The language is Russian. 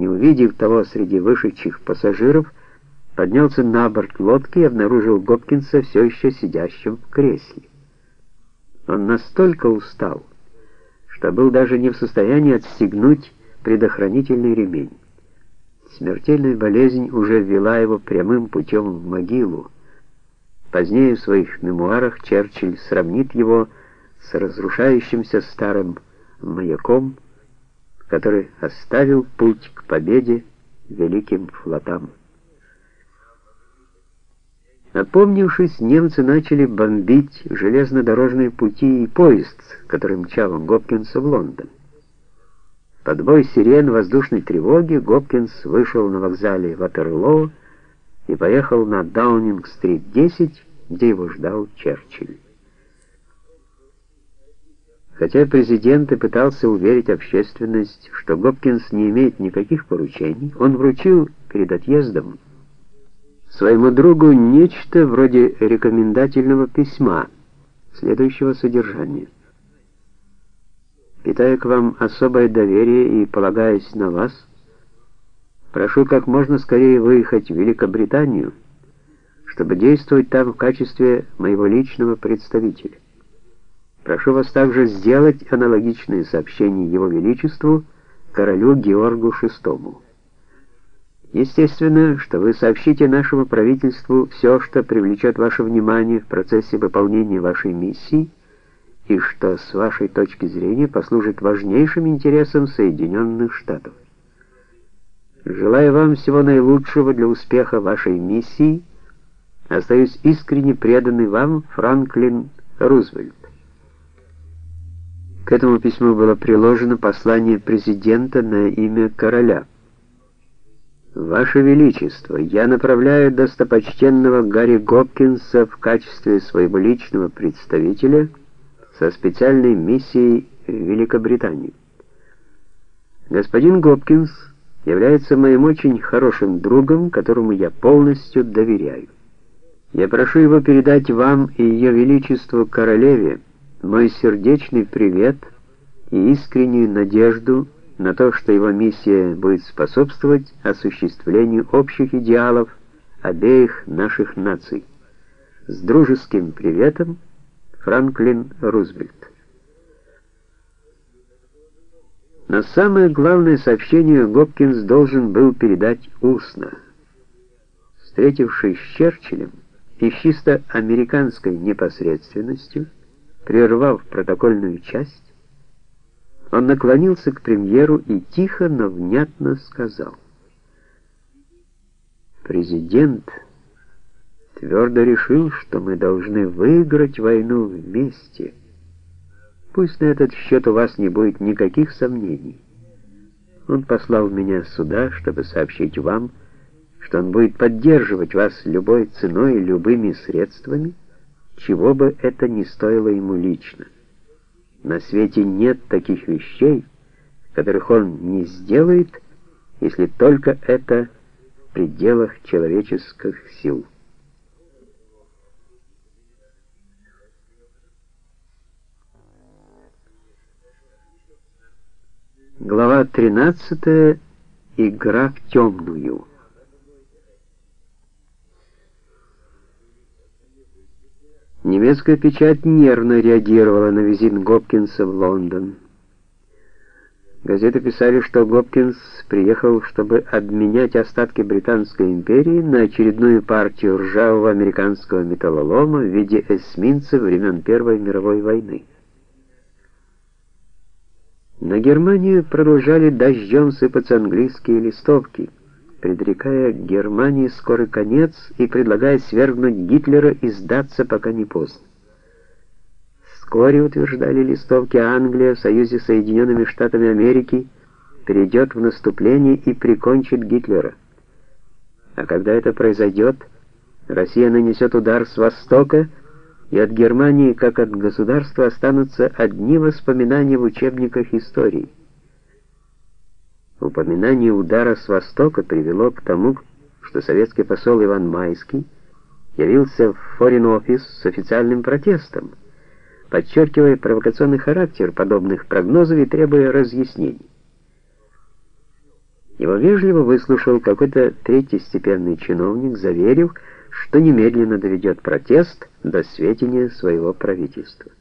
не увидев того среди вышедших пассажиров, поднялся на борт лодки и обнаружил Гопкинса все еще сидящим в кресле. Он настолько устал, что был даже не в состоянии отстегнуть предохранительный ремень. Смертельная болезнь уже ввела его прямым путем в могилу. Позднее в своих мемуарах Черчилль сравнит его с разрушающимся старым маяком, который оставил путь к победе великим флотам. Напомнившись, немцы начали бомбить железнодорожные пути и поезд, который мчал Гопкинса в Лондон. Под бой сирен воздушной тревоги Гопкинс вышел на вокзале Ватерлоо и поехал на Даунинг-стрит 10, где его ждал Черчилль. Хотя президент и пытался уверить общественность, что Гопкинс не имеет никаких поручений, он вручил перед отъездом своему другу нечто вроде рекомендательного письма следующего содержания. Питая к вам особое доверие и полагаясь на вас, прошу как можно скорее выехать в Великобританию, чтобы действовать там в качестве моего личного представителя. Прошу вас также сделать аналогичные сообщения Его Величеству, королю Георгу VI. Естественно, что вы сообщите нашему правительству все, что привлечет ваше внимание в процессе выполнения вашей миссии, и что с вашей точки зрения послужит важнейшим интересам Соединенных Штатов. Желаю вам всего наилучшего для успеха вашей миссии. Остаюсь искренне преданный вам Франклин Рузвельт. К этому письму было приложено послание президента на имя короля. Ваше Величество, я направляю достопочтенного Гарри Гопкинса в качестве своего личного представителя со специальной миссией в Великобританию. Господин Гопкинс является моим очень хорошим другом, которому я полностью доверяю. Я прошу его передать вам и ее величеству королеве мой сердечный привет и искреннюю надежду на то, что его миссия будет способствовать осуществлению общих идеалов обеих наших наций. С дружеским приветом, Франклин Рузвельт. Но самое главное сообщение Гопкинс должен был передать устно. Встретившись с Черчиллем и чисто американской непосредственностью, Прервав протокольную часть, он наклонился к премьеру и тихо, но внятно сказал: Президент твердо решил, что мы должны выиграть войну вместе. Пусть на этот счет у вас не будет никаких сомнений. Он послал меня сюда, чтобы сообщить вам, что он будет поддерживать вас любой ценой и любыми средствами, чего бы это ни стоило ему лично. На свете нет таких вещей, которых он не сделает, если только это в пределах человеческих сил. Глава 13. Игра в темную. Немецкая печать нервно реагировала на визит Гопкинса в Лондон. Газеты писали, что Гопкинс приехал, чтобы обменять остатки Британской империи на очередную партию ржавого американского металлолома в виде эсминца времен Первой мировой войны. На Германию продолжали дождем сыпаться английские листовки — предрекая Германии скорый конец и предлагая свергнуть Гитлера и сдаться, пока не поздно. Вскоре, утверждали листовки, Англия в союзе с Соединенными Штатами Америки перейдет в наступление и прикончит Гитлера. А когда это произойдет, Россия нанесет удар с востока, и от Германии, как от государства, останутся одни воспоминания в учебниках истории. Упоминание удара с востока привело к тому, что советский посол Иван Майский явился в Foreign Office с официальным протестом, подчеркивая провокационный характер подобных прогнозов и требуя разъяснений. Его вежливо выслушал какой-то третьестепенный чиновник, заверив, что немедленно доведет протест до сведения своего правительства.